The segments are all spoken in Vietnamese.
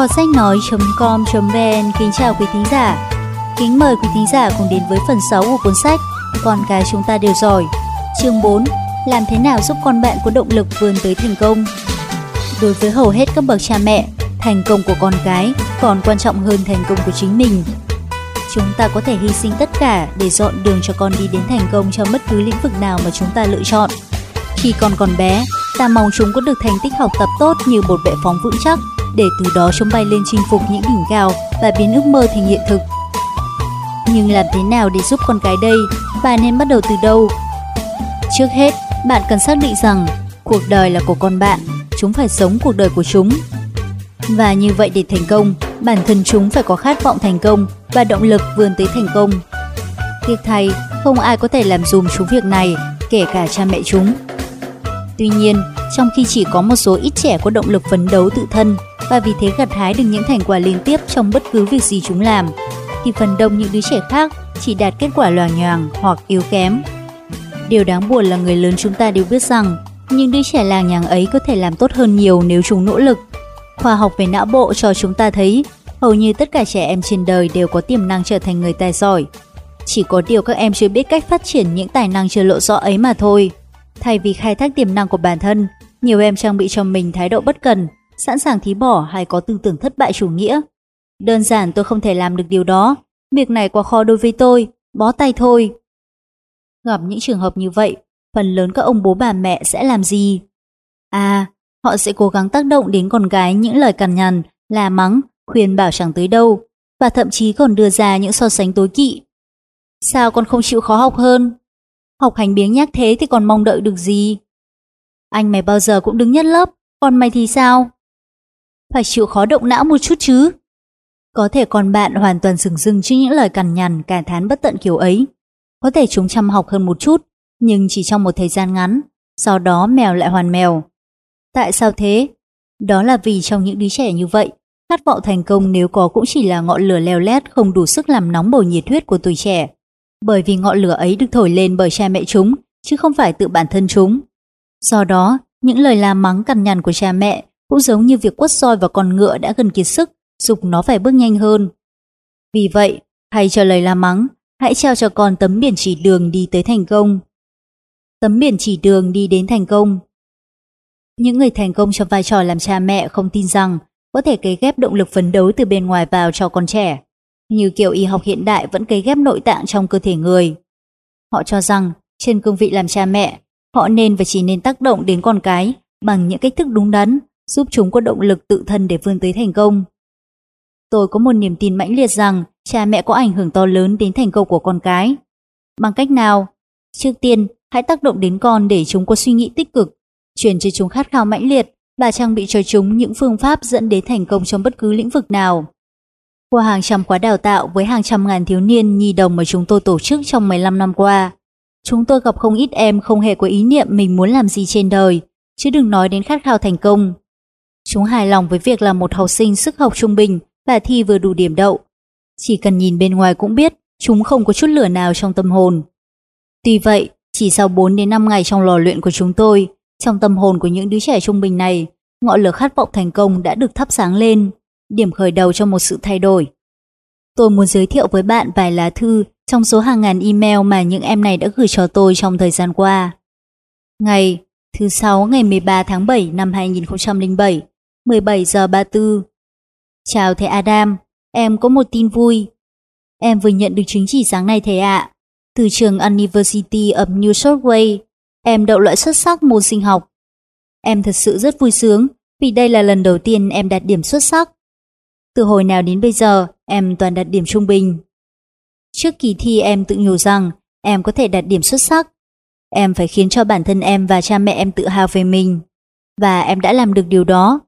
Kho sách nói.com.vn kính chào quý thính giả. Kính mời quý thính giả cùng đến với phần 6 của cuốn sách Con cái chúng ta đều giỏi. Chương 4. Làm thế nào giúp con bạn có động lực vươn tới thành công? Đối với hầu hết các bậc cha mẹ, thành công của con cái còn quan trọng hơn thành công của chính mình. Chúng ta có thể hy sinh tất cả để dọn đường cho con đi đến thành công trong bất cứ lĩnh vực nào mà chúng ta lựa chọn. Khi con còn bé, ta mong chúng có được thành tích học tập tốt như một bệ phóng vững chắc để từ đó chúng bay lên chinh phục những đỉnh cao và biến ước mơ thành hiện thực. Nhưng làm thế nào để giúp con cái đây? Bạn nên bắt đầu từ đâu? Trước hết, bạn cần xác định rằng cuộc đời là của con bạn, chúng phải sống cuộc đời của chúng. Và như vậy để thành công, bản thân chúng phải có khát vọng thành công và động lực vươn tới thành công. Tiếc thay, không ai có thể làm dùm chúng việc này, kể cả cha mẹ chúng. Tuy nhiên, trong khi chỉ có một số ít trẻ có động lực phấn đấu tự thân và vì thế gặt hái được những thành quả liên tiếp trong bất cứ việc gì chúng làm, thì phần đông những đứa trẻ khác chỉ đạt kết quả lòa nhoàng hoặc yếu kém. Điều đáng buồn là người lớn chúng ta đều biết rằng những đứa trẻ làng nhàng ấy có thể làm tốt hơn nhiều nếu chúng nỗ lực. Khoa học về não bộ cho chúng ta thấy hầu như tất cả trẻ em trên đời đều có tiềm năng trở thành người tài giỏi. Chỉ có điều các em chưa biết cách phát triển những tài năng chưa lộ rõ ấy mà thôi. Thay vì khai thác tiềm năng của bản thân, nhiều em trang bị cho mình thái độ bất cần, sẵn sàng thí bỏ hay có tư tưởng thất bại chủ nghĩa. Đơn giản tôi không thể làm được điều đó, việc này quá khó đối với tôi, bó tay thôi. Gặp những trường hợp như vậy, phần lớn các ông bố bà mẹ sẽ làm gì? À, họ sẽ cố gắng tác động đến con gái những lời cằn nhằn, là mắng, khuyên bảo chẳng tới đâu, và thậm chí còn đưa ra những so sánh tối kỵ. Sao con không chịu khó học hơn? Học hành biếng nhác thế thì còn mong đợi được gì? Anh mày bao giờ cũng đứng nhất lớp, còn mày thì sao? Phải chịu khó động não một chút chứ. Có thể còn bạn hoàn toàn sừng sưng trước những lời cằn nhằn, cả thán bất tận kiểu ấy. Có thể chúng chăm học hơn một chút, nhưng chỉ trong một thời gian ngắn, sau đó mèo lại hoàn mèo. Tại sao thế? Đó là vì trong những đứa trẻ như vậy, khát vọng thành công nếu có cũng chỉ là ngọn lửa leo lét không đủ sức làm nóng bầu nhiệt huyết của tuổi trẻ. Bởi vì ngọn lửa ấy được thổi lên bởi cha mẹ chúng, chứ không phải tự bản thân chúng. Do đó, những lời la mắng cằn nhằn của cha mẹ cũng giống như việc quất roi vào con ngựa đã gần kiệt sức, dục nó phải bước nhanh hơn. Vì vậy, thay cho lời la mắng, hãy trao cho con tấm biển chỉ đường đi tới thành công. Tấm biển chỉ đường đi đến thành công. Những người thành công trong vai trò làm cha mẹ không tin rằng có thể cấy ghép động lực phấn đấu từ bên ngoài vào cho con trẻ, như kiểu y học hiện đại vẫn cấy ghép nội tạng trong cơ thể người. Họ cho rằng trên cương vị làm cha mẹ, họ nên và chỉ nên tác động đến con cái bằng những cách thức đúng đắn, giúp chúng có động lực tự thân để vươn tới thành công. Tôi có một niềm tin mãnh liệt rằng cha mẹ có ảnh hưởng to lớn đến thành công của con cái. Bằng cách nào? Trước tiên, hãy tác động đến con để chúng có suy nghĩ tích cực, truyền cho chúng khát khao mãnh liệt và trang bị cho chúng những phương pháp dẫn đến thành công trong bất cứ lĩnh vực nào. Qua hàng trăm khóa đào tạo với hàng trăm ngàn thiếu niên nhi đồng mà chúng tôi tổ chức trong 15 năm qua, chúng tôi gặp không ít em không hề có ý niệm mình muốn làm gì trên đời, chứ đừng nói đến khát khao thành công. Chúng hài lòng với việc là một học sinh sức học trung bình và thi vừa đủ điểm đậu. Chỉ cần nhìn bên ngoài cũng biết chúng không có chút lửa nào trong tâm hồn. Tuy vậy, chỉ sau 4 đến 5 ngày trong lò luyện của chúng tôi, trong tâm hồn của những đứa trẻ trung bình này, ngọn lửa khát vọng thành công đã được thắp sáng lên, điểm khởi đầu cho một sự thay đổi. Tôi muốn giới thiệu với bạn vài lá thư trong số hàng ngàn email mà những em này đã gửi cho tôi trong thời gian qua. Ngày thứ 6 ngày 13 tháng 7 năm 2007, 17 giờ 34. Chào thầy Adam, em có một tin vui. Em vừa nhận được chứng chỉ sáng nay thầy ạ. Từ trường University of New South Wales, em đậu loại xuất sắc môn sinh học. Em thật sự rất vui sướng vì đây là lần đầu tiên em đạt điểm xuất sắc. Từ hồi nào đến bây giờ, em toàn đạt điểm trung bình. Trước kỳ thi em tự nhủ rằng em có thể đạt điểm xuất sắc. Em phải khiến cho bản thân em và cha mẹ em tự hào về mình. Và em đã làm được điều đó.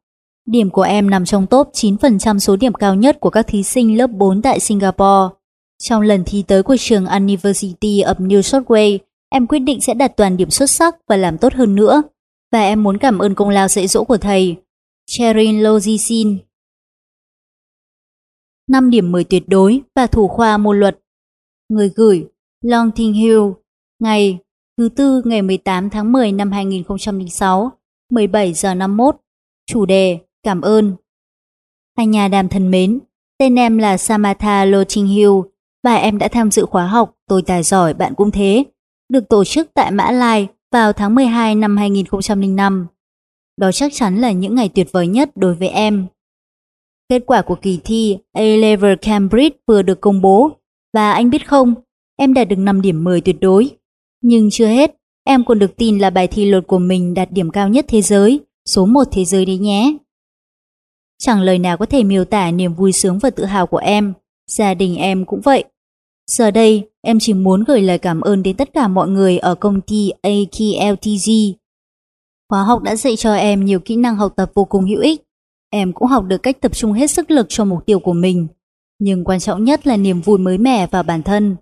Điểm của em nằm trong top 9% số điểm cao nhất của các thí sinh lớp 4 tại Singapore. Trong lần thi tới của trường University of New South Wales, em quyết định sẽ đạt toàn điểm xuất sắc và làm tốt hơn nữa. Và em muốn cảm ơn công lao dạy dỗ của thầy, Cherin Logisin. 5 điểm 10 tuyệt đối và thủ khoa môn luật. Người gửi Long Ting Hill, ngày thứ tư ngày 18 tháng 10 năm 2006, 17 giờ 51. Chủ đề Cảm ơn. Anh đàm thân mến, tên em là samatha Loting và em đã tham dự khóa học Tôi tài giỏi bạn cũng thế, được tổ chức tại Mã Lai vào tháng 12 năm 2005. Đó chắc chắn là những ngày tuyệt vời nhất đối với em. Kết quả của kỳ thi A-Level Cambridge vừa được công bố và anh biết không, em đạt được 5 điểm 10 tuyệt đối. Nhưng chưa hết, em còn được tin là bài thi luật của mình đạt điểm cao nhất thế giới, số 1 thế giới đấy nhé. Chẳng lời nào có thể miêu tả niềm vui sướng và tự hào của em, gia đình em cũng vậy. Giờ đây, em chỉ muốn gửi lời cảm ơn đến tất cả mọi người ở công ty AKLTG. Khóa học đã dạy cho em nhiều kỹ năng học tập vô cùng hữu ích. Em cũng học được cách tập trung hết sức lực cho mục tiêu của mình. Nhưng quan trọng nhất là niềm vui mới mẻ và bản thân.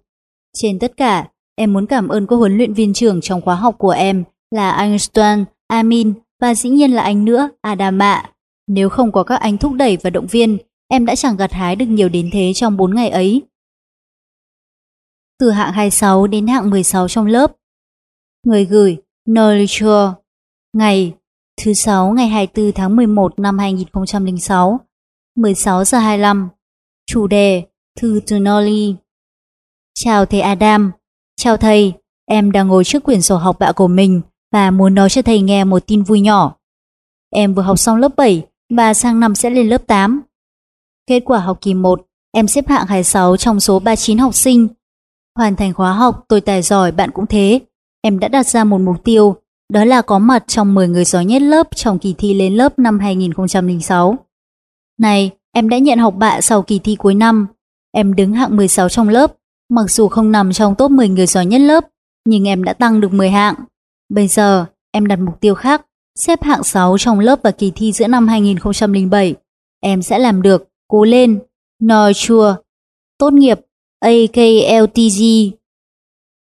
Trên tất cả, em muốn cảm ơn cô huấn luyện viên trưởng trong khóa học của em là Einstein, Amin và dĩ nhiên là anh nữa, Adama. Nếu không có các anh thúc đẩy và động viên, em đã chẳng gặt hái được nhiều đến thế trong 4 ngày ấy. Từ hạng 26 đến hạng 16 trong lớp. Người gửi Knowledge Ngày thứ 6 ngày 24 tháng 11 năm 2006 16 giờ 25 Chủ đề Thư từ Noli Chào thầy Adam Chào thầy, em đang ngồi trước quyển sổ học bạ của mình và muốn nói cho thầy nghe một tin vui nhỏ. Em vừa học xong lớp 7 và sang năm sẽ lên lớp 8. Kết quả học kỳ 1, em xếp hạng 26 trong số 39 học sinh. Hoàn thành khóa học tôi tài giỏi bạn cũng thế. Em đã đặt ra một mục tiêu, đó là có mặt trong 10 người giỏi nhất lớp trong kỳ thi lên lớp năm 2006. Này, em đã nhận học bạ sau kỳ thi cuối năm. Em đứng hạng 16 trong lớp, mặc dù không nằm trong top 10 người giỏi nhất lớp, nhưng em đã tăng được 10 hạng. Bây giờ, em đặt mục tiêu khác, xếp hạng 6 trong lớp và kỳ thi giữa năm 2007. Em sẽ làm được, cố lên, No chua, tốt nghiệp, AKLTG.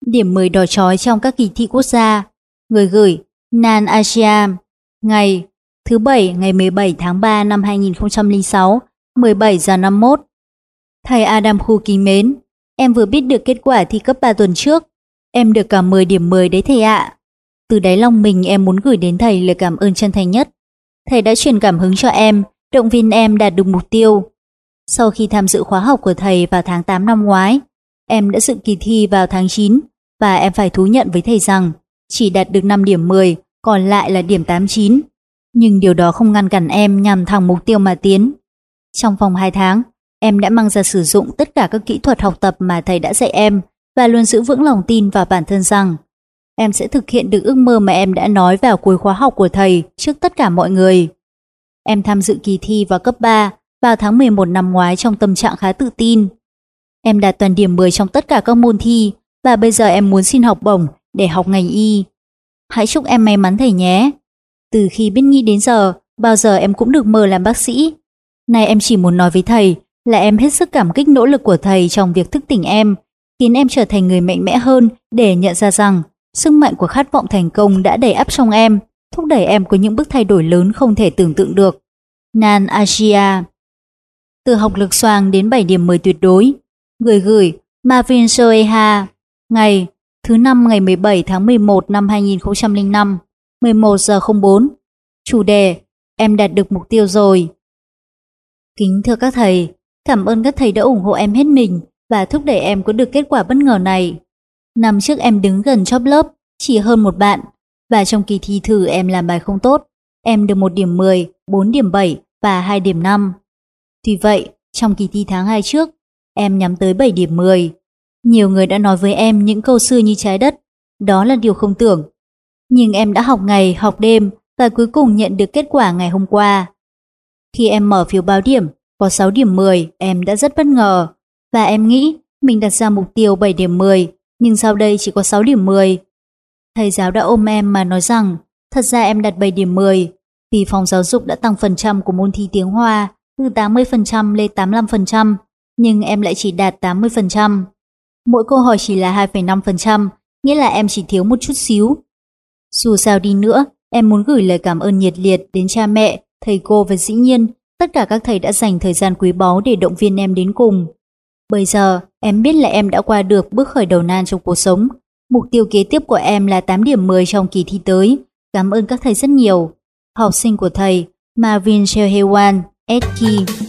Điểm 10 đỏ chói trong các kỳ thi quốc gia. Người gửi, Nan Asia. Ngày, thứ Bảy ngày 17 tháng 3 năm 2006, 17 giờ 51. Thầy Adam Khu kính mến, em vừa biết được kết quả thi cấp 3 tuần trước. Em được cả 10 điểm 10 đấy thầy ạ. Từ đáy lòng mình em muốn gửi đến thầy lời cảm ơn chân thành nhất. Thầy đã truyền cảm hứng cho em, động viên em đạt được mục tiêu. Sau khi tham dự khóa học của thầy vào tháng 8 năm ngoái, em đã dự kỳ thi vào tháng 9 và em phải thú nhận với thầy rằng chỉ đạt được 5 điểm 10, còn lại là điểm 89. Nhưng điều đó không ngăn cản em nhằm thẳng mục tiêu mà tiến. Trong vòng 2 tháng, em đã mang ra sử dụng tất cả các kỹ thuật học tập mà thầy đã dạy em và luôn giữ vững lòng tin vào bản thân rằng em sẽ thực hiện được ước mơ mà em đã nói vào cuối khóa học của thầy trước tất cả mọi người. Em tham dự kỳ thi vào cấp 3 vào tháng 11 năm ngoái trong tâm trạng khá tự tin. Em đạt toàn điểm 10 trong tất cả các môn thi và bây giờ em muốn xin học bổng để học ngành y. Hãy chúc em may mắn thầy nhé. Từ khi biết nghĩ đến giờ, bao giờ em cũng được mơ làm bác sĩ. Này em chỉ muốn nói với thầy là em hết sức cảm kích nỗ lực của thầy trong việc thức tỉnh em, khiến em trở thành người mạnh mẽ hơn để nhận ra rằng sức mạnh của khát vọng thành công đã đầy ắp trong em, thúc đẩy em có những bước thay đổi lớn không thể tưởng tượng được. Nan Asia. Từ học lực xoàng đến 7 điểm 10 tuyệt đối. Người gửi Marvin Soeha. Ngày Thứ năm ngày 17 tháng 11 năm 2005 11 giờ 04 Chủ đề Em đạt được mục tiêu rồi. Kính thưa các thầy Cảm ơn các thầy đã ủng hộ em hết mình và thúc đẩy em có được kết quả bất ngờ này. Năm trước em đứng gần chóp lớp, chỉ hơn một bạn, và trong kỳ thi thử em làm bài không tốt. Em được một điểm 10, 4 điểm 7 và 2 điểm 5. Tuy vậy, trong kỳ thi tháng 2 trước, em nhắm tới 7 điểm 10. Nhiều người đã nói với em những câu xưa như trái đất, đó là điều không tưởng. Nhưng em đã học ngày, học đêm và cuối cùng nhận được kết quả ngày hôm qua. Khi em mở phiếu báo điểm, có 6 điểm 10, em đã rất bất ngờ. Và em nghĩ mình đặt ra mục tiêu 7 điểm 10, nhưng sau đây chỉ có 6 điểm 10. Thầy giáo đã ôm em mà nói rằng, thật ra em đặt 7 điểm 10, vì phòng giáo dục đã tăng phần trăm của môn thi tiếng Hoa từ 80% lên 85%, nhưng em lại chỉ đạt 80%. Mỗi câu hỏi chỉ là 2,5%, nghĩa là em chỉ thiếu một chút xíu. Dù sao đi nữa, em muốn gửi lời cảm ơn nhiệt liệt đến cha mẹ, thầy cô và dĩ nhiên tất cả các thầy đã dành thời gian quý báu để động viên em đến cùng. Bây giờ, em biết là em đã qua được bước khởi đầu nan trong cuộc sống. Mục tiêu kế tiếp của em là 8 điểm 10 trong kỳ thi tới. Cảm ơn các thầy rất nhiều. Học sinh của thầy Marvin Shehewan, Edki.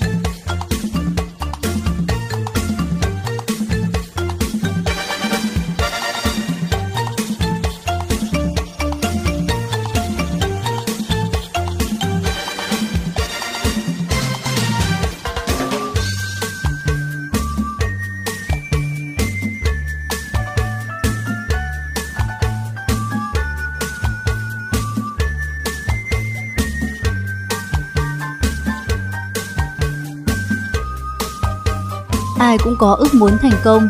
Ai cũng có ước muốn thành công.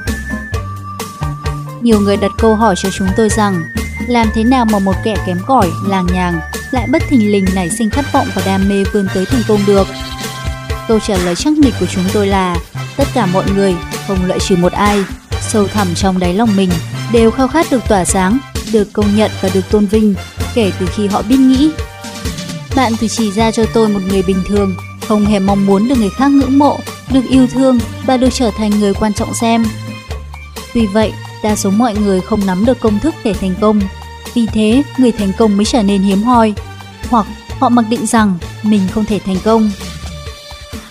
Nhiều người đặt câu hỏi cho chúng tôi rằng làm thế nào mà một kẻ kém cỏi, làng nhàng lại bất thình lình nảy sinh khát vọng và đam mê vươn tới thành công được. Câu trả lời chắc nịch của chúng tôi là tất cả mọi người, không loại trừ một ai, sâu thẳm trong đáy lòng mình đều khao khát được tỏa sáng, được công nhận và được tôn vinh kể từ khi họ biết nghĩ. Bạn thử chỉ ra cho tôi một người bình thường, không hề mong muốn được người khác ngưỡng mộ, được yêu thương và được trở thành người quan trọng xem. Tuy vậy, đa số mọi người không nắm được công thức để thành công. Vì thế, người thành công mới trở nên hiếm hoi. Hoặc họ mặc định rằng mình không thể thành công.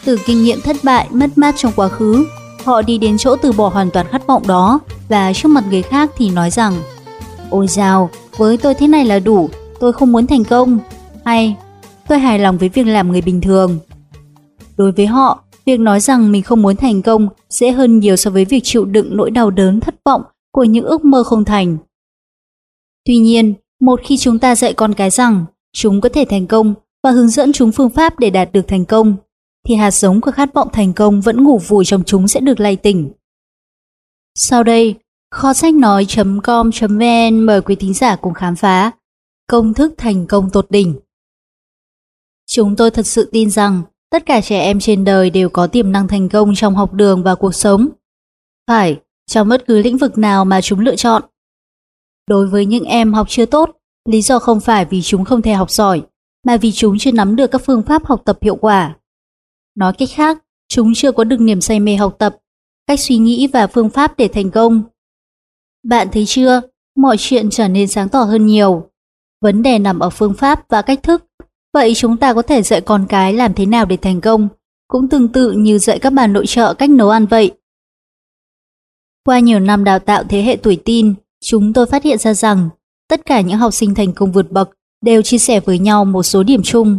Từ kinh nghiệm thất bại, mất mát trong quá khứ, họ đi đến chỗ từ bỏ hoàn toàn khát vọng đó và trước mặt người khác thì nói rằng Ôi dào, với tôi thế này là đủ, tôi không muốn thành công. Hay, tôi hài lòng với việc làm người bình thường. Đối với họ, việc nói rằng mình không muốn thành công dễ hơn nhiều so với việc chịu đựng nỗi đau đớn thất vọng của những ước mơ không thành. Tuy nhiên, một khi chúng ta dạy con cái rằng chúng có thể thành công và hướng dẫn chúng phương pháp để đạt được thành công, thì hạt giống của khát vọng thành công vẫn ngủ vùi trong chúng sẽ được lay tỉnh. Sau đây, kho sách nói.com.vn mời quý thính giả cùng khám phá công thức thành công tột đỉnh. Chúng tôi thật sự tin rằng tất cả trẻ em trên đời đều có tiềm năng thành công trong học đường và cuộc sống. Phải, trong bất cứ lĩnh vực nào mà chúng lựa chọn. Đối với những em học chưa tốt, lý do không phải vì chúng không thể học giỏi, mà vì chúng chưa nắm được các phương pháp học tập hiệu quả. Nói cách khác, chúng chưa có được niềm say mê học tập, cách suy nghĩ và phương pháp để thành công. Bạn thấy chưa, mọi chuyện trở nên sáng tỏ hơn nhiều. Vấn đề nằm ở phương pháp và cách thức. Vậy chúng ta có thể dạy con cái làm thế nào để thành công, cũng tương tự như dạy các bà nội trợ cách nấu ăn vậy. Qua nhiều năm đào tạo thế hệ tuổi tin, chúng tôi phát hiện ra rằng tất cả những học sinh thành công vượt bậc đều chia sẻ với nhau một số điểm chung.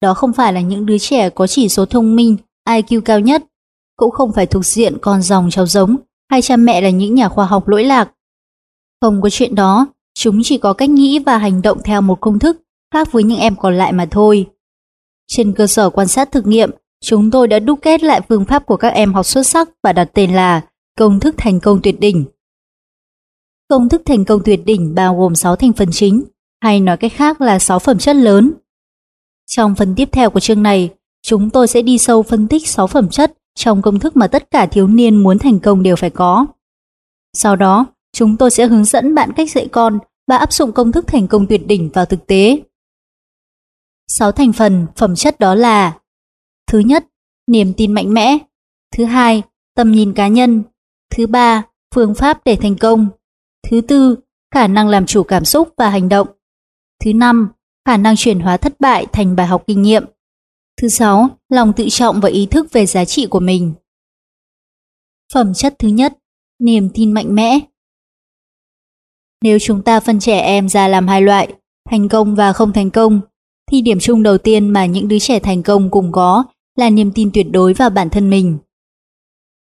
Đó không phải là những đứa trẻ có chỉ số thông minh, IQ cao nhất, cũng không phải thuộc diện con dòng cháu giống hay cha mẹ là những nhà khoa học lỗi lạc. Không có chuyện đó, chúng chỉ có cách nghĩ và hành động theo một công thức khác với những em còn lại mà thôi. Trên cơ sở quan sát thực nghiệm, chúng tôi đã đúc kết lại phương pháp của các em học xuất sắc và đặt tên là Công thức thành công tuyệt đỉnh. Công thức thành công tuyệt đỉnh bao gồm 6 thành phần chính, hay nói cách khác là 6 phẩm chất lớn. Trong phần tiếp theo của chương này, chúng tôi sẽ đi sâu phân tích 6 phẩm chất trong công thức mà tất cả thiếu niên muốn thành công đều phải có. Sau đó, chúng tôi sẽ hướng dẫn bạn cách dạy con và áp dụng công thức thành công tuyệt đỉnh vào thực tế sáu thành phần phẩm chất đó là Thứ nhất, niềm tin mạnh mẽ. Thứ hai, tầm nhìn cá nhân. Thứ ba, phương pháp để thành công. Thứ tư, khả năng làm chủ cảm xúc và hành động. Thứ năm, khả năng chuyển hóa thất bại thành bài học kinh nghiệm. Thứ sáu, lòng tự trọng và ý thức về giá trị của mình. Phẩm chất thứ nhất, niềm tin mạnh mẽ. Nếu chúng ta phân trẻ em ra làm hai loại, thành công và không thành công, thì điểm chung đầu tiên mà những đứa trẻ thành công cùng có là niềm tin tuyệt đối vào bản thân mình.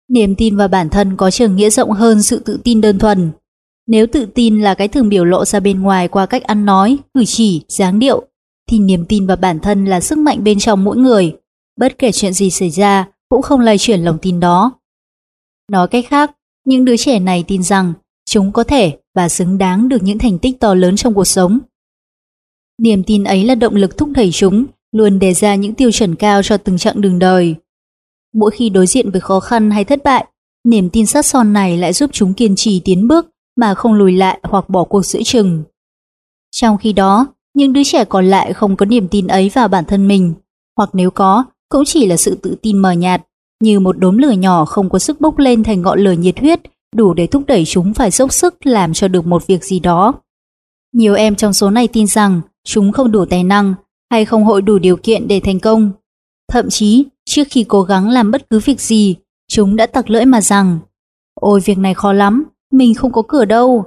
Niềm tin vào bản thân có trường nghĩa rộng hơn sự tự tin đơn thuần. Nếu tự tin là cái thường biểu lộ ra bên ngoài qua cách ăn nói, cử chỉ, dáng điệu, thì niềm tin vào bản thân là sức mạnh bên trong mỗi người. Bất kể chuyện gì xảy ra, cũng không lay chuyển lòng tin đó. Nói cách khác, những đứa trẻ này tin rằng chúng có thể và xứng đáng được những thành tích to lớn trong cuộc sống. Niềm tin ấy là động lực thúc đẩy chúng luôn đề ra những tiêu chuẩn cao cho từng chặng đường đời. Mỗi khi đối diện với khó khăn hay thất bại, niềm tin sát son này lại giúp chúng kiên trì tiến bước mà không lùi lại hoặc bỏ cuộc giữa chừng. Trong khi đó, những đứa trẻ còn lại không có niềm tin ấy vào bản thân mình, hoặc nếu có, cũng chỉ là sự tự tin mờ nhạt, như một đốm lửa nhỏ không có sức bốc lên thành ngọn lửa nhiệt huyết, đủ để thúc đẩy chúng phải dốc sức làm cho được một việc gì đó. Nhiều em trong số này tin rằng chúng không đủ tài năng hay không hội đủ điều kiện để thành công. Thậm chí, trước khi cố gắng làm bất cứ việc gì, chúng đã tặc lưỡi mà rằng Ôi việc này khó lắm, mình không có cửa đâu.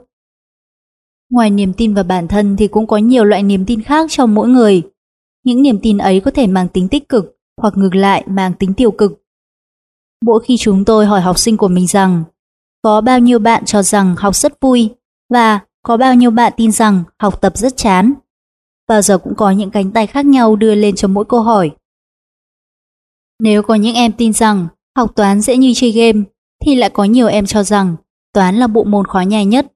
Ngoài niềm tin vào bản thân thì cũng có nhiều loại niềm tin khác trong mỗi người. Những niềm tin ấy có thể mang tính tích cực hoặc ngược lại mang tính tiêu cực. Mỗi khi chúng tôi hỏi học sinh của mình rằng có bao nhiêu bạn cho rằng học rất vui và có bao nhiêu bạn tin rằng học tập rất chán. Bao giờ cũng có những cánh tay khác nhau đưa lên cho mỗi câu hỏi. Nếu có những em tin rằng học toán dễ như chơi game, thì lại có nhiều em cho rằng toán là bộ môn khó nhai nhất.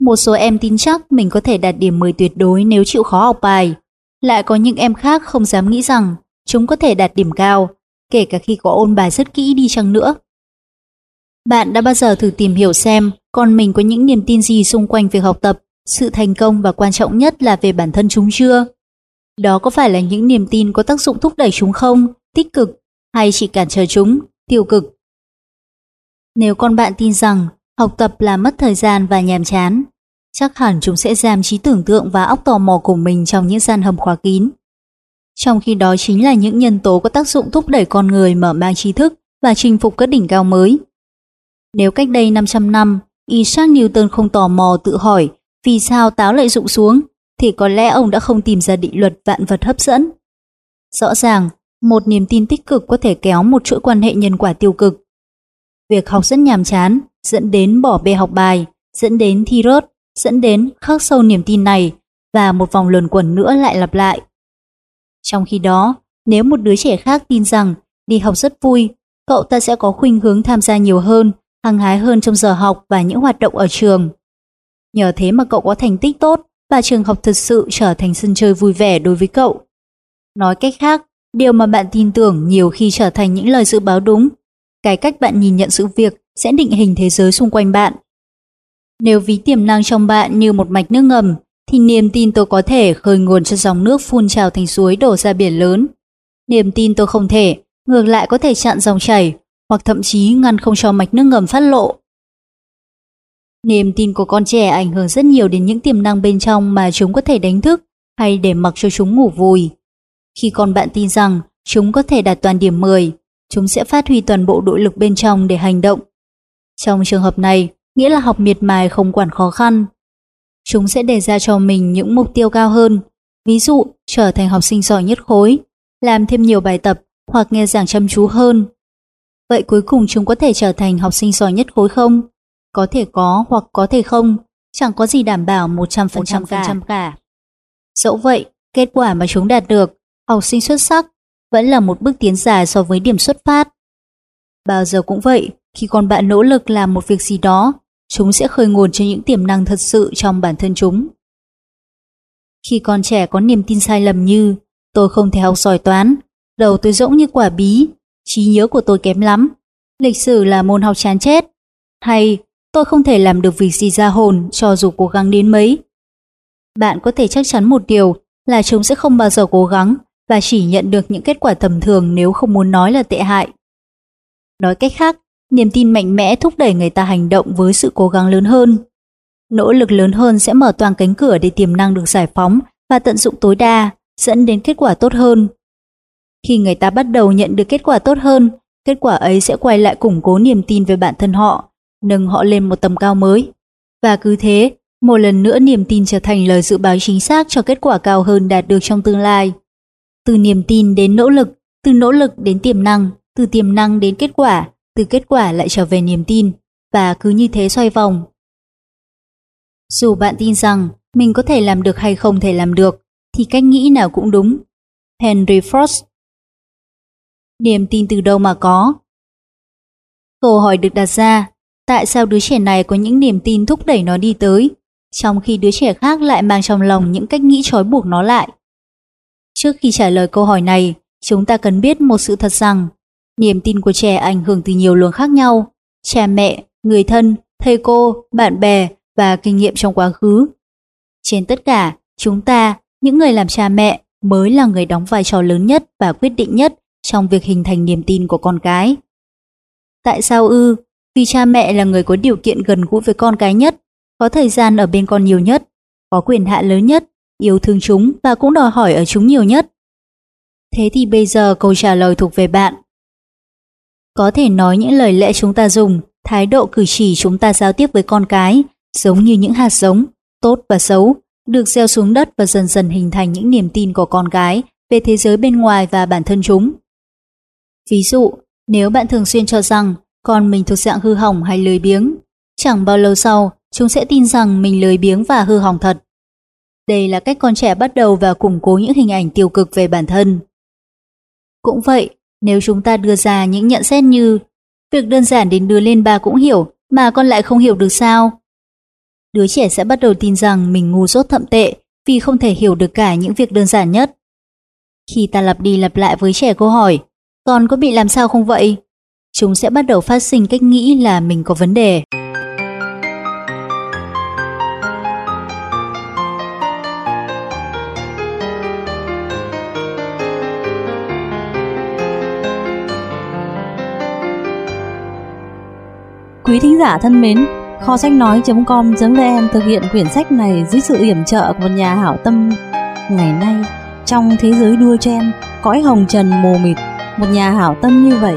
Một số em tin chắc mình có thể đạt điểm 10 tuyệt đối nếu chịu khó học bài. Lại có những em khác không dám nghĩ rằng chúng có thể đạt điểm cao, kể cả khi có ôn bài rất kỹ đi chăng nữa. Bạn đã bao giờ thử tìm hiểu xem con mình có những niềm tin gì xung quanh việc học tập, sự thành công và quan trọng nhất là về bản thân chúng chưa? Đó có phải là những niềm tin có tác dụng thúc đẩy chúng không, tích cực, hay chỉ cản trở chúng, tiêu cực? Nếu con bạn tin rằng học tập là mất thời gian và nhàm chán, chắc hẳn chúng sẽ giảm trí tưởng tượng và óc tò mò của mình trong những gian hầm khóa kín. Trong khi đó chính là những nhân tố có tác dụng thúc đẩy con người mở mang trí thức và chinh phục các đỉnh cao mới. Nếu cách đây 500 năm, Isaac Newton không tò mò tự hỏi vì sao táo lại rụng xuống, thì có lẽ ông đã không tìm ra định luật vạn vật hấp dẫn. Rõ ràng, một niềm tin tích cực có thể kéo một chuỗi quan hệ nhân quả tiêu cực. Việc học rất nhàm chán, dẫn đến bỏ bê học bài, dẫn đến thi rớt, dẫn đến khắc sâu niềm tin này và một vòng luẩn quẩn nữa lại lặp lại. Trong khi đó, nếu một đứa trẻ khác tin rằng đi học rất vui, cậu ta sẽ có khuynh hướng tham gia nhiều hơn, hăng hái hơn trong giờ học và những hoạt động ở trường. Nhờ thế mà cậu có thành tích tốt và trường học thực sự trở thành sân chơi vui vẻ đối với cậu. Nói cách khác, điều mà bạn tin tưởng nhiều khi trở thành những lời dự báo đúng. Cái cách bạn nhìn nhận sự việc sẽ định hình thế giới xung quanh bạn. Nếu ví tiềm năng trong bạn như một mạch nước ngầm, thì niềm tin tôi có thể khơi nguồn cho dòng nước phun trào thành suối đổ ra biển lớn. Niềm tin tôi không thể, ngược lại có thể chặn dòng chảy, hoặc thậm chí ngăn không cho mạch nước ngầm phát lộ. Niềm tin của con trẻ ảnh hưởng rất nhiều đến những tiềm năng bên trong mà chúng có thể đánh thức hay để mặc cho chúng ngủ vùi. Khi con bạn tin rằng chúng có thể đạt toàn điểm 10, chúng sẽ phát huy toàn bộ nội lực bên trong để hành động. Trong trường hợp này, nghĩa là học miệt mài không quản khó khăn. Chúng sẽ đề ra cho mình những mục tiêu cao hơn, ví dụ trở thành học sinh giỏi nhất khối, làm thêm nhiều bài tập hoặc nghe giảng chăm chú hơn. Vậy cuối cùng chúng có thể trở thành học sinh giỏi nhất khối không? Có thể có hoặc có thể không, chẳng có gì đảm bảo 100%, 100% cả. Dẫu vậy, kết quả mà chúng đạt được, học sinh xuất sắc, vẫn là một bước tiến dài so với điểm xuất phát. Bao giờ cũng vậy, khi con bạn nỗ lực làm một việc gì đó, chúng sẽ khơi nguồn cho những tiềm năng thật sự trong bản thân chúng. Khi con trẻ có niềm tin sai lầm như tôi không thể học giỏi toán, đầu tôi rỗng như quả bí, trí nhớ của tôi kém lắm, lịch sử là môn học chán chết, hay tôi không thể làm được việc gì ra hồn cho dù cố gắng đến mấy. Bạn có thể chắc chắn một điều là chúng sẽ không bao giờ cố gắng và chỉ nhận được những kết quả tầm thường nếu không muốn nói là tệ hại. Nói cách khác, niềm tin mạnh mẽ thúc đẩy người ta hành động với sự cố gắng lớn hơn. Nỗ lực lớn hơn sẽ mở toàn cánh cửa để tiềm năng được giải phóng và tận dụng tối đa, dẫn đến kết quả tốt hơn. Khi người ta bắt đầu nhận được kết quả tốt hơn, kết quả ấy sẽ quay lại củng cố niềm tin về bản thân họ, nâng họ lên một tầm cao mới. Và cứ thế, một lần nữa niềm tin trở thành lời dự báo chính xác cho kết quả cao hơn đạt được trong tương lai. Từ niềm tin đến nỗ lực, từ nỗ lực đến tiềm năng, từ tiềm năng đến kết quả, từ kết quả lại trở về niềm tin, và cứ như thế xoay vòng. Dù bạn tin rằng mình có thể làm được hay không thể làm được, thì cách nghĩ nào cũng đúng. Henry Frost Niềm tin từ đâu mà có? Câu hỏi được đặt ra, tại sao đứa trẻ này có những niềm tin thúc đẩy nó đi tới, trong khi đứa trẻ khác lại mang trong lòng những cách nghĩ trói buộc nó lại? Trước khi trả lời câu hỏi này, chúng ta cần biết một sự thật rằng niềm tin của trẻ ảnh hưởng từ nhiều luồng khác nhau, cha mẹ, người thân, thầy cô, bạn bè và kinh nghiệm trong quá khứ. Trên tất cả, chúng ta, những người làm cha mẹ, mới là người đóng vai trò lớn nhất và quyết định nhất trong việc hình thành niềm tin của con cái. Tại sao ư? Vì cha mẹ là người có điều kiện gần gũi với con cái nhất, có thời gian ở bên con nhiều nhất, có quyền hạn lớn nhất, yêu thương chúng và cũng đòi hỏi ở chúng nhiều nhất. Thế thì bây giờ câu trả lời thuộc về bạn. Có thể nói những lời lẽ chúng ta dùng, thái độ cử chỉ chúng ta giao tiếp với con cái, giống như những hạt giống, tốt và xấu, được gieo xuống đất và dần dần hình thành những niềm tin của con cái về thế giới bên ngoài và bản thân chúng. Ví dụ, nếu bạn thường xuyên cho rằng con mình thuộc dạng hư hỏng hay lười biếng, chẳng bao lâu sau chúng sẽ tin rằng mình lười biếng và hư hỏng thật. Đây là cách con trẻ bắt đầu và củng cố những hình ảnh tiêu cực về bản thân. Cũng vậy, Nếu chúng ta đưa ra những nhận xét như việc đơn giản đến đưa lên ba cũng hiểu mà con lại không hiểu được sao? Đứa trẻ sẽ bắt đầu tin rằng mình ngu dốt thậm tệ vì không thể hiểu được cả những việc đơn giản nhất. Khi ta lặp đi lặp lại với trẻ câu hỏi, con có bị làm sao không vậy? Chúng sẽ bắt đầu phát sinh cách nghĩ là mình có vấn đề. Quý thính giả thân mến, kho sách nói.com.vn thực hiện quyển sách này dưới sự yểm trợ của một nhà hảo tâm. Ngày nay, trong thế giới đua chen, cõi hồng trần mù mịt, một nhà hảo tâm như vậy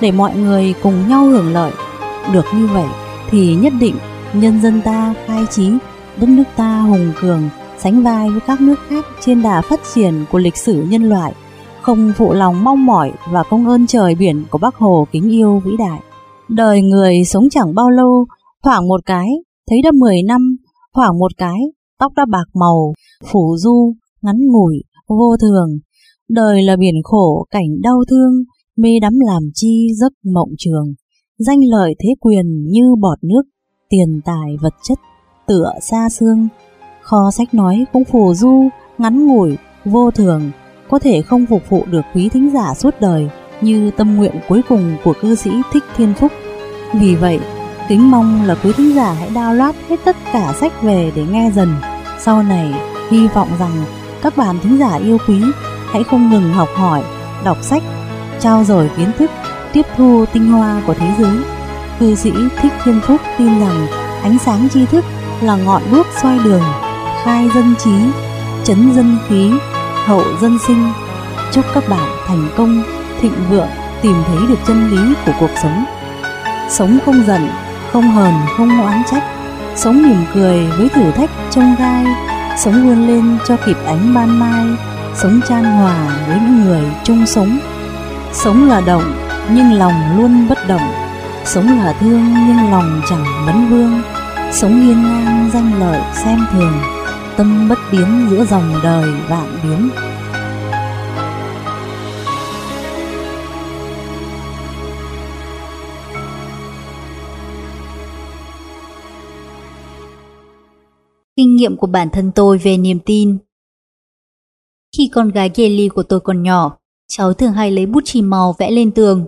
để mọi người cùng nhau hưởng lợi. Được như vậy thì nhất định nhân dân ta khai trí, đất nước ta hùng cường, sánh vai với các nước khác trên đà phát triển của lịch sử nhân loại, không phụ lòng mong mỏi và công ơn trời biển của Bác Hồ kính yêu vĩ đại. Đời người sống chẳng bao lâu, thoảng một cái, thấy đã 10 năm, thoảng một cái, tóc đã bạc màu, phủ du, ngắn ngủi, vô thường. Đời là biển khổ, cảnh đau thương, mê đắm làm chi giấc mộng trường. Danh lợi thế quyền như bọt nước, tiền tài vật chất, tựa xa xương. Kho sách nói cũng phù du, ngắn ngủi, vô thường, có thể không phục vụ được quý thính giả suốt đời như tâm nguyện cuối cùng của cư sĩ Thích Thiên Phúc. Vì vậy, kính mong là quý thính giả hãy download hết tất cả sách về để nghe dần. Sau này, hy vọng rằng các bạn thính giả yêu quý hãy không ngừng học hỏi, đọc sách, trao dồi kiến thức, tiếp thu tinh hoa của thế giới. Cư sĩ Thích Thiên Phúc tin rằng ánh sáng tri thức là ngọn đuốc soi đường, khai dân trí, chấn dân khí, hậu dân sinh. Chúc các bạn thành công, thịnh vượng, tìm thấy được chân lý của cuộc sống. Sống không giận, không hờn, không oán trách, sống mỉm cười với thử thách trông gai, sống vươn lên cho kịp ánh ban mai, sống chan hòa với những người chung sống. Sống là động, nhưng lòng luôn bất động, sống là thương nhưng lòng chẳng vấn vương, sống hiên ngang danh lợi xem thường, tâm bất biến giữa dòng đời vạn biến. Kinh nghiệm của bản thân tôi về niềm tin. Khi con gái Kelly của tôi còn nhỏ, cháu thường hay lấy bút chì màu vẽ lên tường.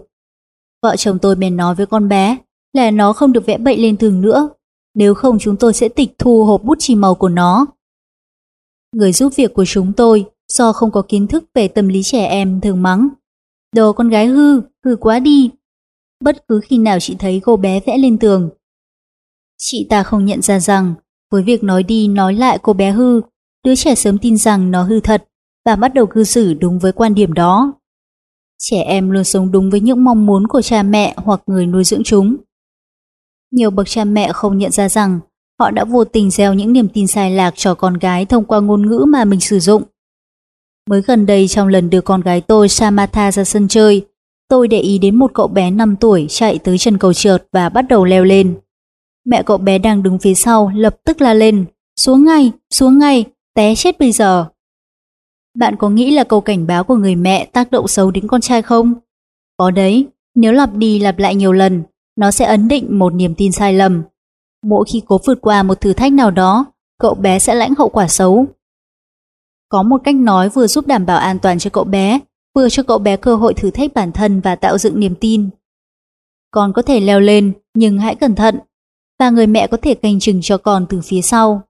Vợ chồng tôi bèn nói với con bé là nó không được vẽ bậy lên tường nữa, nếu không chúng tôi sẽ tịch thu hộp bút chì màu của nó. Người giúp việc của chúng tôi do không có kiến thức về tâm lý trẻ em thường mắng. Đồ con gái hư, hư quá đi. Bất cứ khi nào chị thấy cô bé vẽ lên tường. Chị ta không nhận ra rằng với việc nói đi nói lại cô bé hư, đứa trẻ sớm tin rằng nó hư thật và bắt đầu cư xử đúng với quan điểm đó. Trẻ em luôn sống đúng với những mong muốn của cha mẹ hoặc người nuôi dưỡng chúng. Nhiều bậc cha mẹ không nhận ra rằng họ đã vô tình gieo những niềm tin sai lạc cho con gái thông qua ngôn ngữ mà mình sử dụng. Mới gần đây trong lần đưa con gái tôi Samatha ra sân chơi, tôi để ý đến một cậu bé 5 tuổi chạy tới chân cầu trượt và bắt đầu leo lên. Mẹ cậu bé đang đứng phía sau lập tức la lên, xuống ngay, xuống ngay, té chết bây giờ. Bạn có nghĩ là câu cảnh báo của người mẹ tác động xấu đến con trai không? Có đấy, nếu lặp đi lặp lại nhiều lần, nó sẽ ấn định một niềm tin sai lầm. Mỗi khi cố vượt qua một thử thách nào đó, cậu bé sẽ lãnh hậu quả xấu. Có một cách nói vừa giúp đảm bảo an toàn cho cậu bé, vừa cho cậu bé cơ hội thử thách bản thân và tạo dựng niềm tin. Con có thể leo lên, nhưng hãy cẩn thận, và người mẹ có thể canh chừng cho con từ phía sau.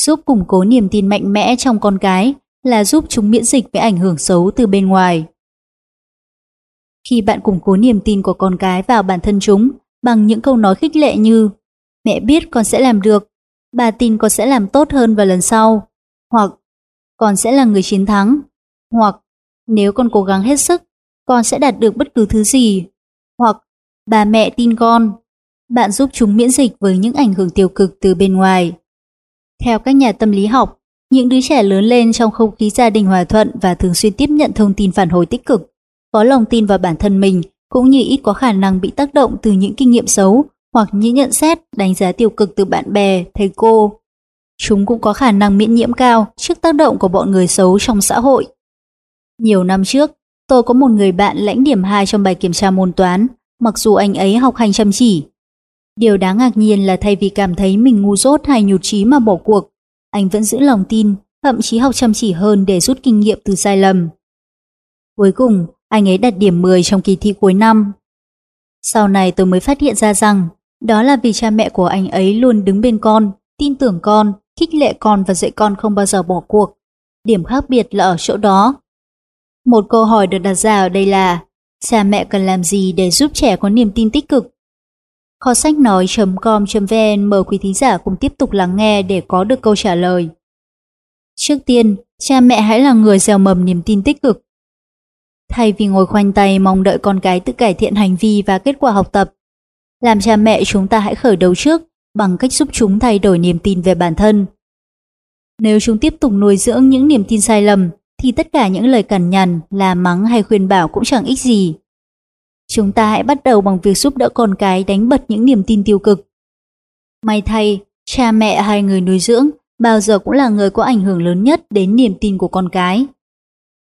Giúp củng cố niềm tin mạnh mẽ trong con cái là giúp chúng miễn dịch với ảnh hưởng xấu từ bên ngoài. Khi bạn củng cố niềm tin của con cái vào bản thân chúng bằng những câu nói khích lệ như mẹ biết con sẽ làm được, bà tin con sẽ làm tốt hơn vào lần sau, hoặc con sẽ là người chiến thắng, hoặc nếu con cố gắng hết sức, con sẽ đạt được bất cứ thứ gì. Hoặc bà mẹ tin con, bạn giúp chúng miễn dịch với những ảnh hưởng tiêu cực từ bên ngoài. Theo các nhà tâm lý học, những đứa trẻ lớn lên trong không khí gia đình hòa thuận và thường xuyên tiếp nhận thông tin phản hồi tích cực, có lòng tin vào bản thân mình cũng như ít có khả năng bị tác động từ những kinh nghiệm xấu hoặc những nhận xét, đánh giá tiêu cực từ bạn bè, thầy cô. Chúng cũng có khả năng miễn nhiễm cao trước tác động của bọn người xấu trong xã hội. Nhiều năm trước, tôi có một người bạn lãnh điểm 2 trong bài kiểm tra môn toán, mặc dù anh ấy học hành chăm chỉ. Điều đáng ngạc nhiên là thay vì cảm thấy mình ngu dốt hay nhụt chí mà bỏ cuộc, anh vẫn giữ lòng tin, thậm chí học chăm chỉ hơn để rút kinh nghiệm từ sai lầm. Cuối cùng, anh ấy đạt điểm 10 trong kỳ thi cuối năm. Sau này tôi mới phát hiện ra rằng đó là vì cha mẹ của anh ấy luôn đứng bên con, tin tưởng con, khích lệ con và dạy con không bao giờ bỏ cuộc. Điểm khác biệt là ở chỗ đó. Một câu hỏi được đặt ra ở đây là cha mẹ cần làm gì để giúp trẻ có niềm tin tích cực? Kho sách nói.com.vn mời quý thính giả cùng tiếp tục lắng nghe để có được câu trả lời. Trước tiên, cha mẹ hãy là người gieo mầm niềm tin tích cực. Thay vì ngồi khoanh tay mong đợi con cái tự cải thiện hành vi và kết quả học tập, làm cha mẹ chúng ta hãy khởi đầu trước bằng cách giúp chúng thay đổi niềm tin về bản thân. Nếu chúng tiếp tục nuôi dưỡng những niềm tin sai lầm, thì tất cả những lời cằn nhằn, là mắng hay khuyên bảo cũng chẳng ích gì. Chúng ta hãy bắt đầu bằng việc giúp đỡ con cái đánh bật những niềm tin tiêu cực. May thay, cha mẹ hay người nuôi dưỡng bao giờ cũng là người có ảnh hưởng lớn nhất đến niềm tin của con cái.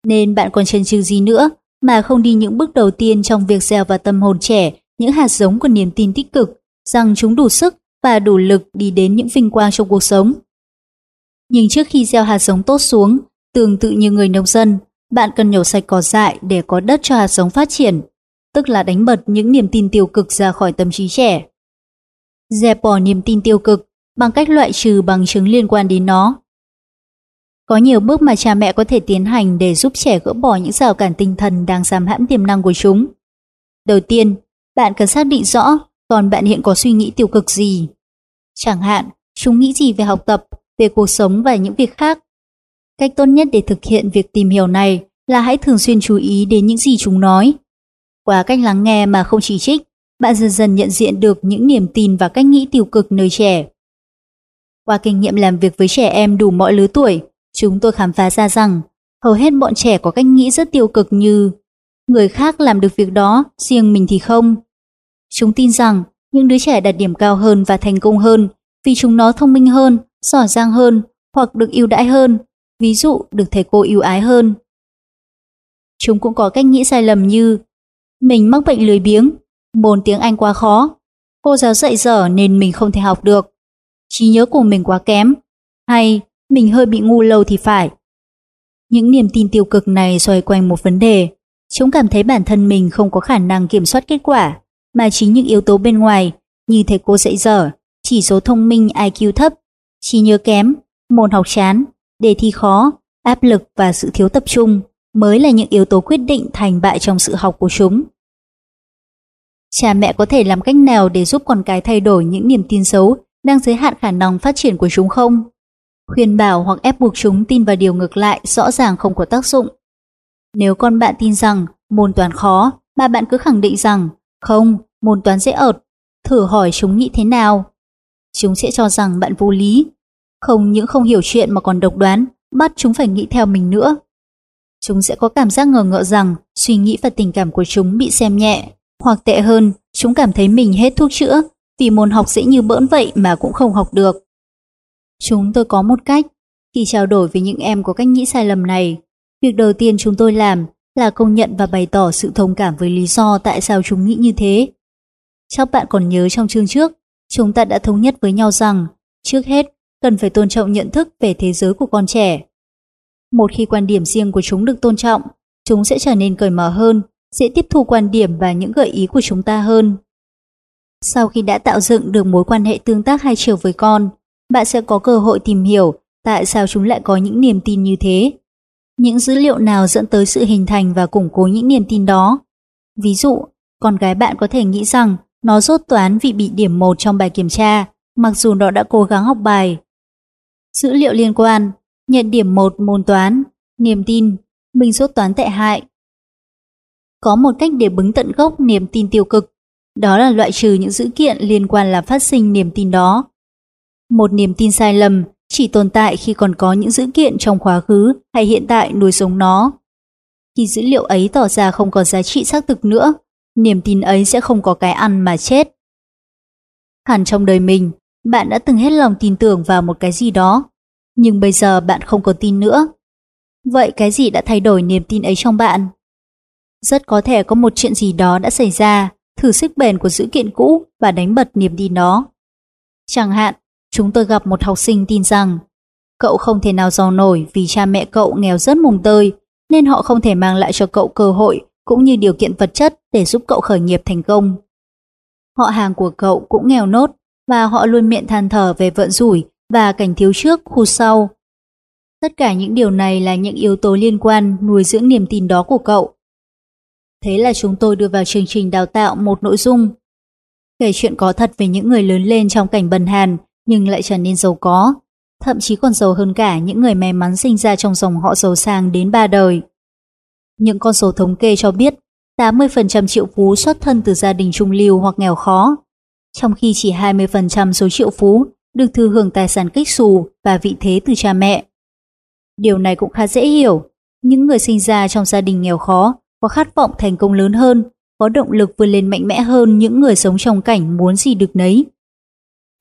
Nên bạn còn chần chừ gì nữa mà không đi những bước đầu tiên trong việc gieo vào tâm hồn trẻ những hạt giống của niềm tin tích cực rằng chúng đủ sức và đủ lực đi đến những vinh quang trong cuộc sống. Nhưng trước khi gieo hạt giống tốt xuống, tương tự như người nông dân, bạn cần nhổ sạch cỏ dại để có đất cho hạt giống phát triển, tức là đánh bật những niềm tin tiêu cực ra khỏi tâm trí trẻ. Dẹp bỏ niềm tin tiêu cực bằng cách loại trừ bằng chứng liên quan đến nó. Có nhiều bước mà cha mẹ có thể tiến hành để giúp trẻ gỡ bỏ những rào cản tinh thần đang giam hãm tiềm năng của chúng. Đầu tiên, bạn cần xác định rõ còn bạn hiện có suy nghĩ tiêu cực gì. Chẳng hạn, chúng nghĩ gì về học tập, về cuộc sống và những việc khác. Cách tốt nhất để thực hiện việc tìm hiểu này là hãy thường xuyên chú ý đến những gì chúng nói. Qua cách lắng nghe mà không chỉ trích, bạn dần dần nhận diện được những niềm tin và cách nghĩ tiêu cực nơi trẻ. Qua kinh nghiệm làm việc với trẻ em đủ mọi lứa tuổi, chúng tôi khám phá ra rằng hầu hết bọn trẻ có cách nghĩ rất tiêu cực như người khác làm được việc đó, riêng mình thì không. Chúng tin rằng những đứa trẻ đạt điểm cao hơn và thành công hơn vì chúng nó thông minh hơn, giỏi giang hơn hoặc được ưu đãi hơn, ví dụ được thầy cô ưu ái hơn. Chúng cũng có cách nghĩ sai lầm như mình mắc bệnh lười biếng, môn tiếng Anh quá khó, cô giáo dạy dở nên mình không thể học được, trí nhớ của mình quá kém, hay mình hơi bị ngu lâu thì phải. Những niềm tin tiêu cực này xoay quanh một vấn đề, chúng cảm thấy bản thân mình không có khả năng kiểm soát kết quả, mà chính những yếu tố bên ngoài như thầy cô dạy dở, chỉ số thông minh IQ thấp, trí nhớ kém, môn học chán, đề thi khó, áp lực và sự thiếu tập trung mới là những yếu tố quyết định thành bại trong sự học của chúng. Cha mẹ có thể làm cách nào để giúp con cái thay đổi những niềm tin xấu đang giới hạn khả năng phát triển của chúng không? Khuyên bảo hoặc ép buộc chúng tin vào điều ngược lại rõ ràng không có tác dụng. Nếu con bạn tin rằng môn toán khó, mà bạn cứ khẳng định rằng không, môn toán dễ ợt, thử hỏi chúng nghĩ thế nào. Chúng sẽ cho rằng bạn vô lý, không những không hiểu chuyện mà còn độc đoán, bắt chúng phải nghĩ theo mình nữa. Chúng sẽ có cảm giác ngờ ngợ rằng suy nghĩ và tình cảm của chúng bị xem nhẹ, hoặc tệ hơn, chúng cảm thấy mình hết thuốc chữa vì môn học dễ như bỡn vậy mà cũng không học được. Chúng tôi có một cách, khi trao đổi với những em có cách nghĩ sai lầm này, việc đầu tiên chúng tôi làm là công nhận và bày tỏ sự thông cảm với lý do tại sao chúng nghĩ như thế. Chắc bạn còn nhớ trong chương trước, chúng ta đã thống nhất với nhau rằng, trước hết, cần phải tôn trọng nhận thức về thế giới của con trẻ. Một khi quan điểm riêng của chúng được tôn trọng, chúng sẽ trở nên cởi mở hơn, dễ tiếp thu quan điểm và những gợi ý của chúng ta hơn. Sau khi đã tạo dựng được mối quan hệ tương tác hai chiều với con, bạn sẽ có cơ hội tìm hiểu tại sao chúng lại có những niềm tin như thế. Những dữ liệu nào dẫn tới sự hình thành và củng cố những niềm tin đó. Ví dụ, con gái bạn có thể nghĩ rằng nó rốt toán vì bị điểm 1 trong bài kiểm tra, mặc dù nó đã cố gắng học bài. Dữ liệu liên quan, nhận điểm 1 môn toán, niềm tin, mình số toán tệ hại. Có một cách để bứng tận gốc niềm tin tiêu cực, đó là loại trừ những dữ kiện liên quan làm phát sinh niềm tin đó. Một niềm tin sai lầm chỉ tồn tại khi còn có những dữ kiện trong quá khứ hay hiện tại nuôi sống nó. Khi dữ liệu ấy tỏ ra không còn giá trị xác thực nữa, niềm tin ấy sẽ không có cái ăn mà chết. Hẳn trong đời mình, bạn đã từng hết lòng tin tưởng vào một cái gì đó, nhưng bây giờ bạn không còn tin nữa. Vậy cái gì đã thay đổi niềm tin ấy trong bạn? Rất có thể có một chuyện gì đó đã xảy ra, thử sức bền của dữ kiện cũ và đánh bật niềm tin đó. Chẳng hạn, chúng tôi gặp một học sinh tin rằng cậu không thể nào giàu nổi vì cha mẹ cậu nghèo rất mùng tơi, nên họ không thể mang lại cho cậu cơ hội cũng như điều kiện vật chất để giúp cậu khởi nghiệp thành công. Họ hàng của cậu cũng nghèo nốt và họ luôn miệng than thở về vận rủi và cảnh thiếu trước khu sau. Tất cả những điều này là những yếu tố liên quan nuôi dưỡng niềm tin đó của cậu. Thế là chúng tôi đưa vào chương trình đào tạo một nội dung kể chuyện có thật về những người lớn lên trong cảnh bần hàn nhưng lại trở nên giàu có, thậm chí còn giàu hơn cả những người may mắn sinh ra trong dòng họ giàu sang đến ba đời. Những con số thống kê cho biết 80% triệu phú xuất thân từ gia đình trung lưu hoặc nghèo khó, trong khi chỉ 20% số triệu phú được thừa hưởng tài sản kích xù và vị thế từ cha mẹ. Điều này cũng khá dễ hiểu. Những người sinh ra trong gia đình nghèo khó có khát vọng thành công lớn hơn, có động lực vươn lên mạnh mẽ hơn những người sống trong cảnh muốn gì được nấy.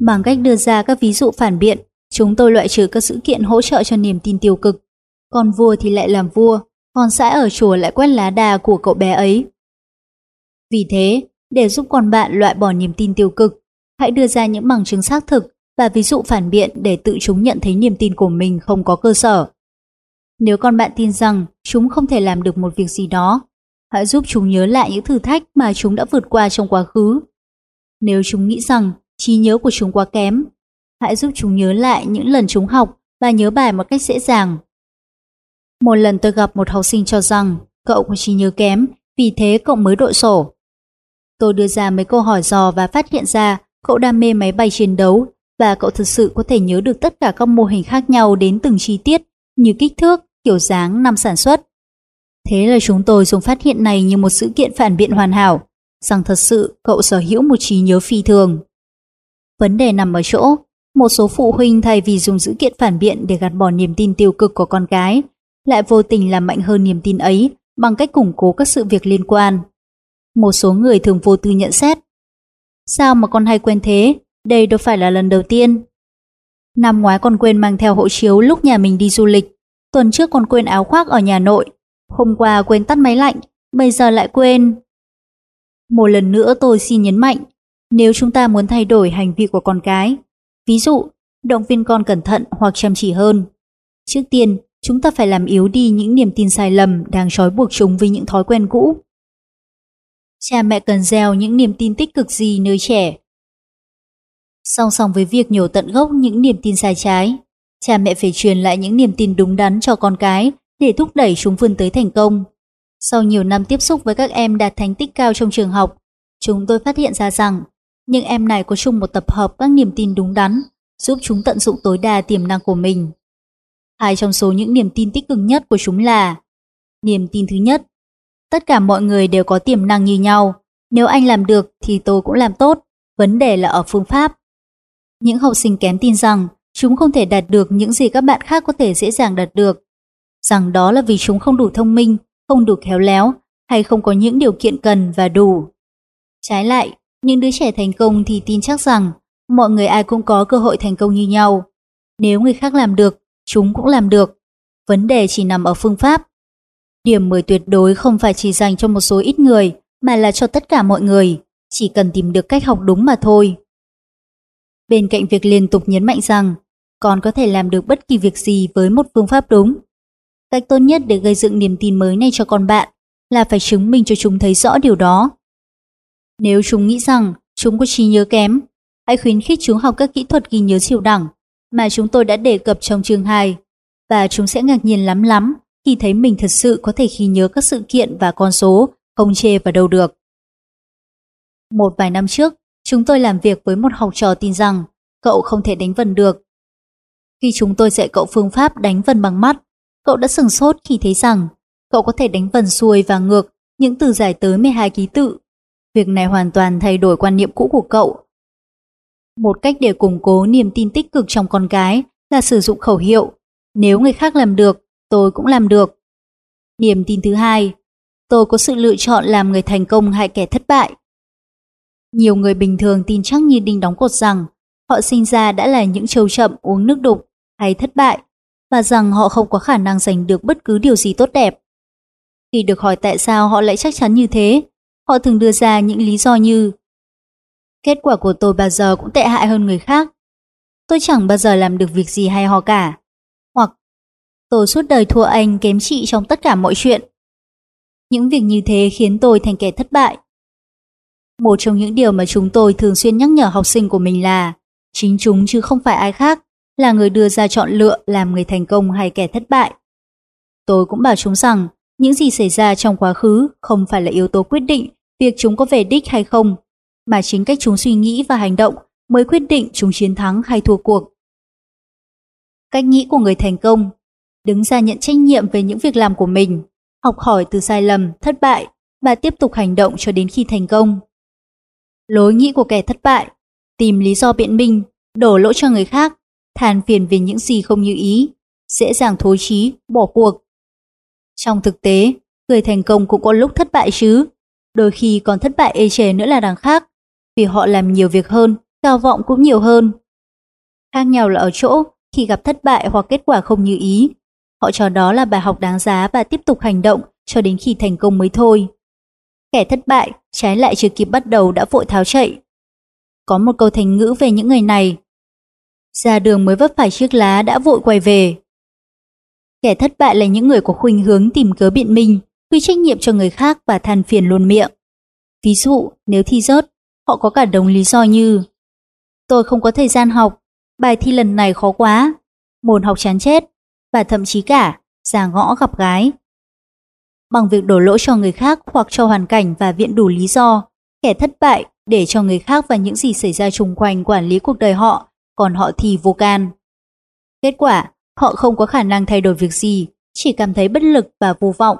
Bằng cách đưa ra các ví dụ phản biện, chúng tôi loại trừ các sự kiện hỗ trợ cho niềm tin tiêu cực. Còn vua thì lại làm vua, còn xã ở chùa lại quét lá đà của cậu bé ấy. Vì thế, để giúp con bạn loại bỏ niềm tin tiêu cực, hãy đưa ra những bằng chứng xác thực và ví dụ phản biện để tự chúng nhận thấy niềm tin của mình không có cơ sở. Nếu con bạn tin rằng chúng không thể làm được một việc gì đó, hãy giúp chúng nhớ lại những thử thách mà chúng đã vượt qua trong quá khứ. Nếu chúng nghĩ rằng trí nhớ của chúng quá kém, hãy giúp chúng nhớ lại những lần chúng học và nhớ bài một cách dễ dàng. Một lần tôi gặp một học sinh cho rằng cậu có trí nhớ kém, vì thế cậu mới đội sổ. Tôi đưa ra mấy câu hỏi dò và phát hiện ra cậu đam mê máy bay chiến đấu và cậu thực sự có thể nhớ được tất cả các mô hình khác nhau đến từng chi tiết như kích thước, kiểu dáng, năm sản xuất. Thế là chúng tôi dùng phát hiện này như một sự kiện phản biện hoàn hảo, rằng thật sự cậu sở hữu một trí nhớ phi thường. Vấn đề nằm ở chỗ, một số phụ huynh thay vì dùng dữ kiện phản biện để gạt bỏ niềm tin tiêu cực của con cái, lại vô tình làm mạnh hơn niềm tin ấy bằng cách củng cố các sự việc liên quan. Một số người thường vô tư nhận xét. Sao mà con hay quên thế? Đây đâu phải là lần đầu tiên. Năm ngoái còn quên mang theo hộ chiếu lúc nhà mình đi du lịch. Tuần trước còn quên áo khoác ở nhà nội. Hôm qua quên tắt máy lạnh. Bây giờ lại quên. Một lần nữa tôi xin nhấn mạnh. Nếu chúng ta muốn thay đổi hành vi của con cái, ví dụ, động viên con cẩn thận hoặc chăm chỉ hơn. Trước tiên, chúng ta phải làm yếu đi những niềm tin sai lầm đang trói buộc chúng với những thói quen cũ. Cha mẹ cần gieo những niềm tin tích cực gì nơi trẻ? Song song với việc nhổ tận gốc những niềm tin sai trái, cha mẹ phải truyền lại những niềm tin đúng đắn cho con cái để thúc đẩy chúng vươn tới thành công. Sau nhiều năm tiếp xúc với các em đạt thành tích cao trong trường học, chúng tôi phát hiện ra rằng những em này có chung một tập hợp các niềm tin đúng đắn, giúp chúng tận dụng tối đa tiềm năng của mình. Hai trong số những niềm tin tích cực nhất của chúng là Niềm tin thứ nhất, tất cả mọi người đều có tiềm năng như nhau, nếu anh làm được thì tôi cũng làm tốt, vấn đề là ở phương pháp. Những học sinh kém tin rằng chúng không thể đạt được những gì các bạn khác có thể dễ dàng đạt được, rằng đó là vì chúng không đủ thông minh, không đủ khéo léo hay không có những điều kiện cần và đủ. Trái lại, những đứa trẻ thành công thì tin chắc rằng mọi người ai cũng có cơ hội thành công như nhau. Nếu người khác làm được, chúng cũng làm được. Vấn đề chỉ nằm ở phương pháp. Điểm 10 tuyệt đối không phải chỉ dành cho một số ít người, mà là cho tất cả mọi người, chỉ cần tìm được cách học đúng mà thôi. Bên cạnh việc liên tục nhấn mạnh rằng con có thể làm được bất kỳ việc gì với một phương pháp đúng. Cách tốt nhất để gây dựng niềm tin mới này cho con bạn là phải chứng minh cho chúng thấy rõ điều đó. Nếu chúng nghĩ rằng chúng có trí nhớ kém, hãy khuyến khích chúng học các kỹ thuật ghi nhớ siêu đẳng mà chúng tôi đã đề cập trong chương 2 và chúng sẽ ngạc nhiên lắm lắm khi thấy mình thật sự có thể ghi nhớ các sự kiện và con số không chê vào đâu được. Một vài năm trước, chúng tôi làm việc với một học trò tin rằng cậu không thể đánh vần được. Khi chúng tôi dạy cậu phương pháp đánh vần bằng mắt, cậu đã sừng sốt khi thấy rằng cậu có thể đánh vần xuôi và ngược những từ dài tới 12 ký tự. Việc này hoàn toàn thay đổi quan niệm cũ của cậu. Một cách để củng cố niềm tin tích cực trong con cái là sử dụng khẩu hiệu. Nếu người khác làm được, tôi cũng làm được. Niềm tin thứ hai, tôi có sự lựa chọn làm người thành công hay kẻ thất bại. Nhiều người bình thường tin chắc như đinh đóng cột rằng họ sinh ra đã là những trâu chậm uống nước đục hay thất bại và rằng họ không có khả năng giành được bất cứ điều gì tốt đẹp. Khi được hỏi tại sao họ lại chắc chắn như thế, họ thường đưa ra những lý do như Kết quả của tôi bao giờ cũng tệ hại hơn người khác. Tôi chẳng bao giờ làm được việc gì hay ho cả. Hoặc tôi suốt đời thua anh kém chị trong tất cả mọi chuyện. Những việc như thế khiến tôi thành kẻ thất bại. Một trong những điều mà chúng tôi thường xuyên nhắc nhở học sinh của mình là chính chúng chứ không phải ai khác là người đưa ra chọn lựa làm người thành công hay kẻ thất bại. Tôi cũng bảo chúng rằng những gì xảy ra trong quá khứ không phải là yếu tố quyết định việc chúng có về đích hay không, mà chính cách chúng suy nghĩ và hành động mới quyết định chúng chiến thắng hay thua cuộc. Cách nghĩ của người thành công đứng ra nhận trách nhiệm về những việc làm của mình, học hỏi từ sai lầm, thất bại và tiếp tục hành động cho đến khi thành công. Lối nghĩ của kẻ thất bại, tìm lý do biện minh, đổ lỗi cho người khác, than phiền về những gì không như ý, dễ dàng thối chí, bỏ cuộc. Trong thực tế, người thành công cũng có lúc thất bại chứ, đôi khi còn thất bại ê chề nữa là đằng khác, vì họ làm nhiều việc hơn, cao vọng cũng nhiều hơn. Khác nhau là ở chỗ, khi gặp thất bại hoặc kết quả không như ý, họ cho đó là bài học đáng giá và tiếp tục hành động cho đến khi thành công mới thôi. Kẻ thất bại, trái lại chưa kịp bắt đầu đã vội tháo chạy. Có một câu thành ngữ về những người này. Ra đường mới vấp phải chiếc lá đã vội quay về. Kẻ thất bại là những người có khuynh hướng tìm cớ biện minh, quy trách nhiệm cho người khác và than phiền luôn miệng. Ví dụ, nếu thi rớt, họ có cả đồng lý do như Tôi không có thời gian học, bài thi lần này khó quá, môn học chán chết, và thậm chí cả già ngõ gặp gái. Bằng việc đổ lỗi cho người khác hoặc cho hoàn cảnh và viện đủ lý do, kẻ thất bại để cho người khác và những gì xảy ra xung quanh quản lý cuộc đời họ, còn họ thì vô can. Kết quả, họ không có khả năng thay đổi việc gì, chỉ cảm thấy bất lực và vô vọng.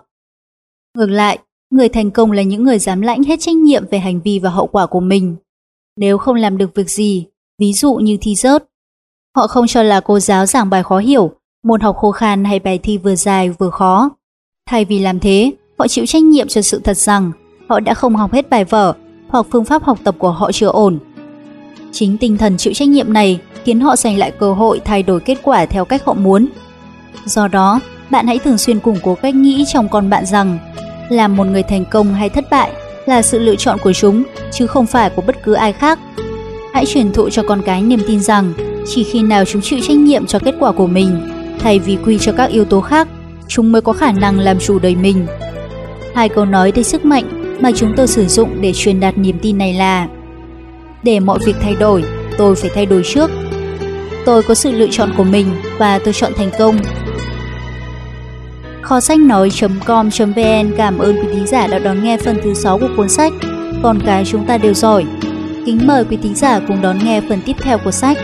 Ngược lại, người thành công là những người dám lãnh hết trách nhiệm về hành vi và hậu quả của mình. Nếu không làm được việc gì, ví dụ như thi rớt, họ không cho là cô giáo giảng bài khó hiểu, môn học khô khan hay bài thi vừa dài vừa khó. Thay vì làm thế, họ chịu trách nhiệm cho sự thật rằng họ đã không học hết bài vở hoặc phương pháp học tập của họ chưa ổn. Chính tinh thần chịu trách nhiệm này khiến họ giành lại cơ hội thay đổi kết quả theo cách họ muốn. Do đó, bạn hãy thường xuyên củng cố cách nghĩ trong con bạn rằng làm một người thành công hay thất bại là sự lựa chọn của chúng chứ không phải của bất cứ ai khác. Hãy truyền thụ cho con cái niềm tin rằng chỉ khi nào chúng chịu trách nhiệm cho kết quả của mình thay vì quy cho các yếu tố khác, chúng mới có khả năng làm chủ đời mình. Hai câu nói đầy sức mạnh mà chúng tôi sử dụng để truyền đạt niềm tin này là Để mọi việc thay đổi, tôi phải thay đổi trước. Tôi có sự lựa chọn của mình và tôi chọn thành công Kho sách nói.com.vn cảm ơn quý thính giả đã đón nghe phần thứ 6 của cuốn sách Con cái chúng ta đều giỏi. Kính mời quý thính giả cùng đón nghe phần tiếp theo của sách.